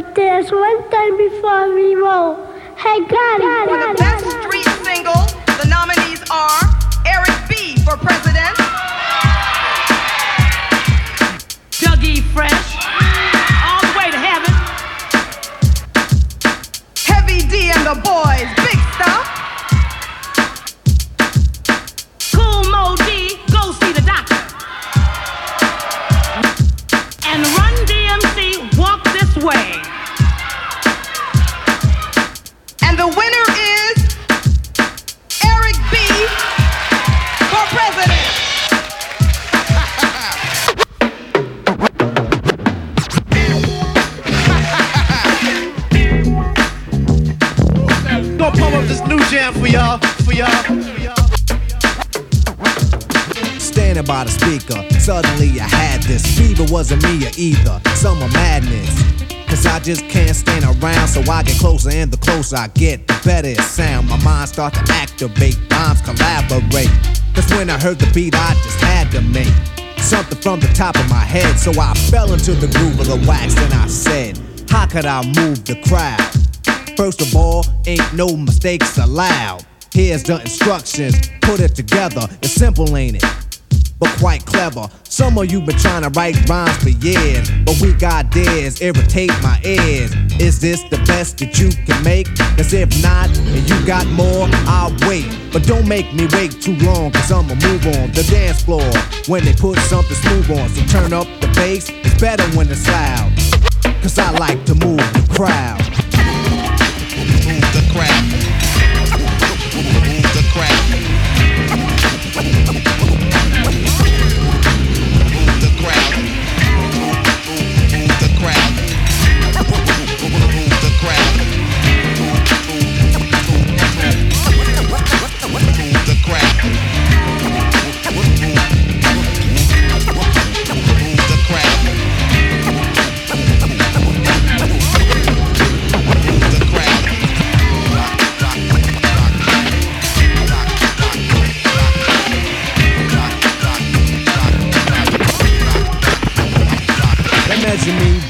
But there's one thing before we roll. Hey, Gotti, For the best street single, the nominees are Eric B. for president, Dougie Fresh, all the way to heaven. Heavy D and the Boyz, Big Stuff, the winner is Eric B. for president. Gonna pump up this new jam for y'all, for y'all. Standing by the speaker, suddenly I had this fever. Wasn't me or either, summer madness. Cause I just can't stand around, so I get closer, and the closer I get, the better it sound. My mind start to activate, rhymes collaborate. Cause when I heard the beat, I just had to make something from the top of my head. So I fell into the groove of the wax, and I said, How could I move the crowd? First of all, ain't no mistakes allowed. Here's the instructions, put it together. It's simple, ain't it? But quite clever. Some of you been trying to write rhymes for years, but we got irritate my ears. Is this the best that you can make? Cause if not, and you got more, I'll wait. But don't make me wait too long, cause I'ma move on the dance floor when they put something smooth on. So turn up the bass, it's better when it's loud. Cause I like to move the crowd.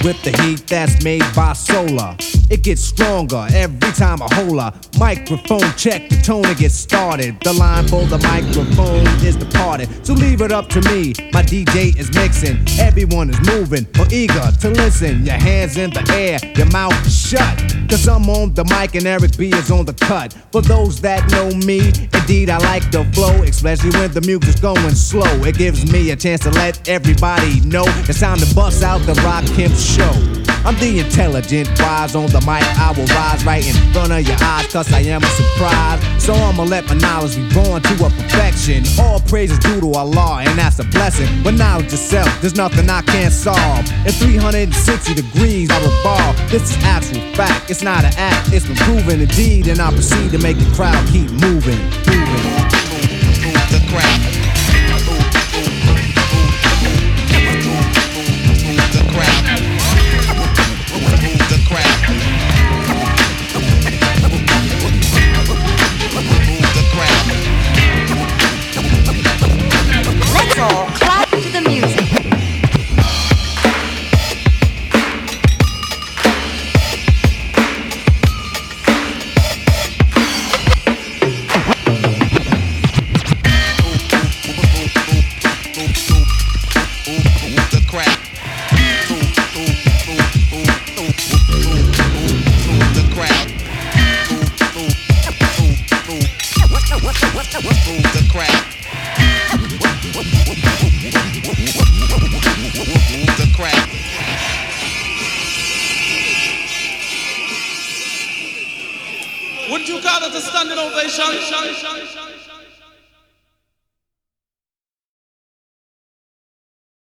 With the heat that's made by solar. It gets stronger every time I hold a microphone check. The tone to get started. The line for the microphone is departed. So leave it up to me. My DJ is mixing. Everyone is moving or eager to listen. Your hands in the air, your mouth shut. Cause I'm on the mic and Eric B is on the cut. For those that know me, indeed I like the flow, especially when the music's going slow. It gives me a chance to let everybody know it's time to bust out the Rock Kemp show. I'm the intelligent wise on the mic. I will rise right in front of your eyes, cause I am a surprise. So I'ma let my knowledge be born to a perfection. All praise is due to Allah, and that's a blessing. But knowledge itself, there's nothing I can't solve. In 360 degrees, I revolve. This is actual fact, it's not an act, it's been proven indeed. And I proceed to make the crowd keep moving. moving. Move the crowd. Wouldn't you call it a standing ovation?